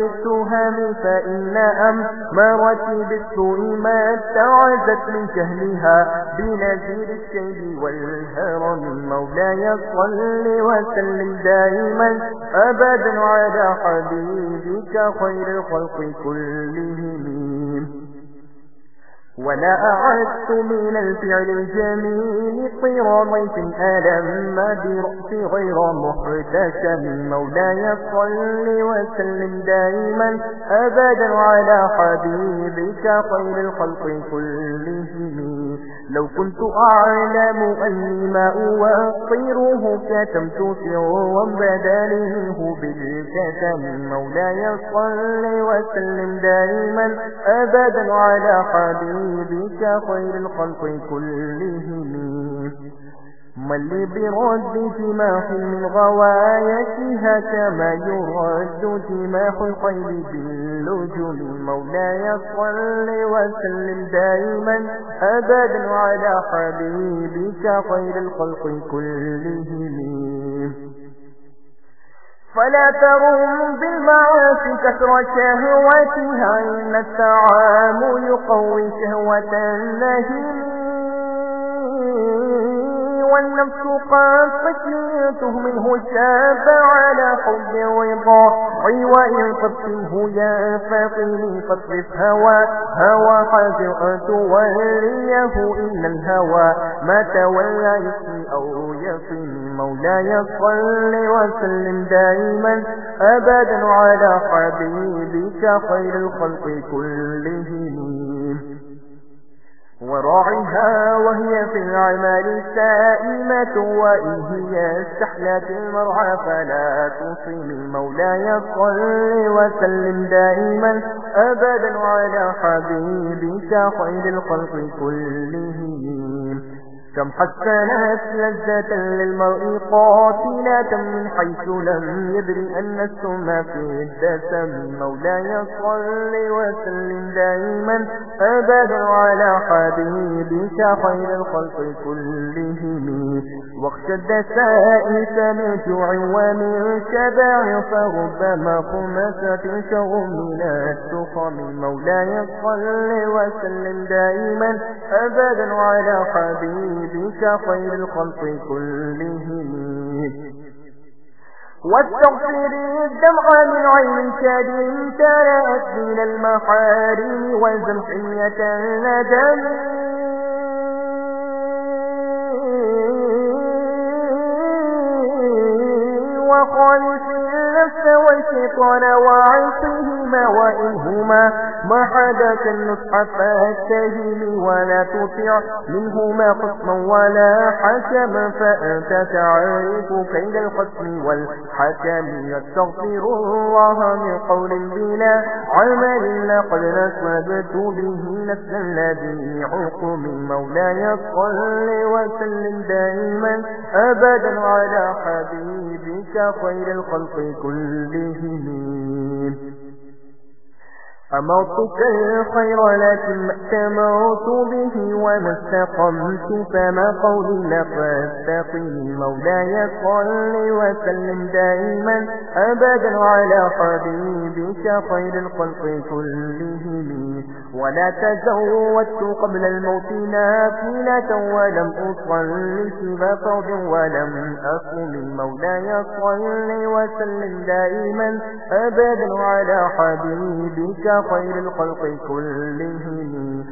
التهم فإن أمرتي بالسوء ما اتعزت من جهلها بنزير الشيب والهرم مولاي صل وسلم دائما أبدا على حبيبك خير الخلق كلهم ولا أعدت من الفعل الجميل طير ضيف ألم برأس غير محتشم مولاي صل وسلم دائما أبدا على حبيبك خير الخلق كلهم لو كنت أعلم أني ما أوطيره كتمت سرا بدل منه بالكتم مولاي صل وسلم دائما أبدا على حبيبك بك خير الخلق كلهم. من برد من غوايتها كما يرد جماح الخيل باللجم. مولاي صل وسلم دائما أبدا على حبيبك خير الخلق كلهم. فلا ترم بالمعاصي كثر شهوتها إن التعام يقوي شهوة النهي والنفس قد فكيته منه شاب على حب رضا. وإن تبتله يا فاطمي فاصرف هوى. هوى حاجر توليه إن الهوى. ما تولى يسمي أو يصم مولاي صل وسلم دائما. أبدا على حبيبك خير الخلق كلهم. وراعها وهي في العمل سائمة وإن هي استحلت المرعى فلا تصيم مولاي صل وسلم دائما أبدا على حبيبك خير الخلق كلهم. كم حسنت لذة للمرء قاتلة من حيث لم يدري أن السم في الدسم. مولاي صل وسلم دائما أبدا على حبيبك خير الخلق كلهم. واخشى الدسائس من جوع ومن شبع فربما خمسة شر من التخم مولاي صل وسلم دائما أبدا على حبيبك بك خير الخلق كلهم. واستغفر الدمع من عين كريم ترأت من المحارم وزمحية الندم. وخالف النفس والشيطان وعصيهما وإنهما ما حدث النصح فاتهم ولا تطع منهما خصما ولا حكما فأنت تعرف كيد الخصم والحكم. يستغفر الله من قول بلا عمل لقد نسبت به نفس الذي حكم مولاي صل وسلم دائما أبدا على حبيبك خير الخلق كلهم أمرتك الخير لكن ما اتمرت به وما استقمت فما قولي لفاستقم مولاي صل وسلم دائما. أبدا على حبيبك خير الخلق كلهم. ولا تزودت قبل الموت نافلة ولم أصل سوى ولم أصل. مولاي صل وسلم دائما أبدا على حبيبك خير الخلق كلهم.